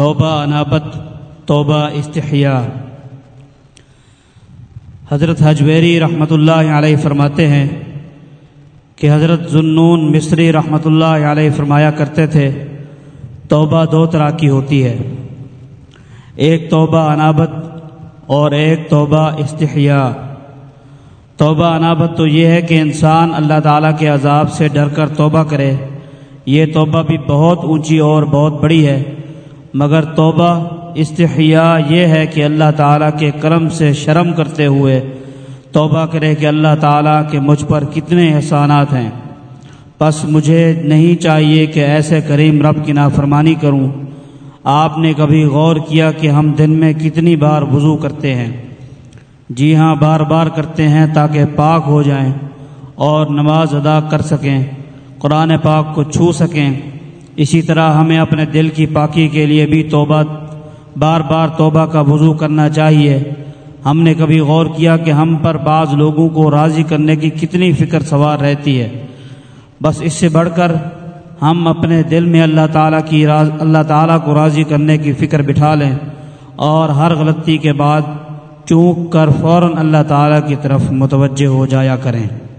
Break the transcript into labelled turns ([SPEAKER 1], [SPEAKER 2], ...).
[SPEAKER 1] توبہ انابت، توبہ استحیا حضرت حجویری رحمۃ اللہ علیہ فرماتے ہیں کہ حضرت ذنون مصری رحمۃ اللہ علیہ فرمایا کرتے تھے، توبہ دو طرح کی ہوتی ہے۔ ایک توبہ انابت اور ایک توبہ استحیا توبہ انابت تو یہ ہے کہ انسان اللہ تعالیٰ کے عذاب سے ڈر کر توبہ کرے۔ یہ توبہ بھی بہت اونچی اور بہت بڑی ہے۔ مگر توبہ استحیا یہ ہے کہ اللہ تعالیٰ کے کرم سے شرم کرتے ہوئے توبہ کرے کہ اللہ تعالیٰ کے مجھ پر کتنے احسانات ہیں۔ بس مجھے نہیں چاہیے کہ ایسے کریم رب کی نافرمانی کروں۔ آپ نے کبھی غور کیا کہ ہم دن میں کتنی بار وضو کرتے ہیں؟ جی ہاں بار بار کرتے ہیں تاکہ پاک ہو جائیں اور نماز ادا کر سکیں، قرآن پاک کو چھو سکیں۔ اسی طرح ہمیں اپنے دل کی پاکی کے لیے بھی توبہ، بار بار توبہ کا وضو کرنا چاہیے۔ ہم نے کبھی غور کیا کہ ہم پر بعض لوگوں کو راضی کرنے کی کتنی فکر سوار رہتی ہے۔ بس اس سے بڑھ کر ہم اپنے دل میں اللہ تعالیٰ کی راز، اللہ تعالیٰ کو راضی کرنے کی فکر بٹھا لیں اور ہر غلطی کے بعد چونک کر فوراً اللہ تعالیٰ کی طرف متوجہ ہو جایا کریں۔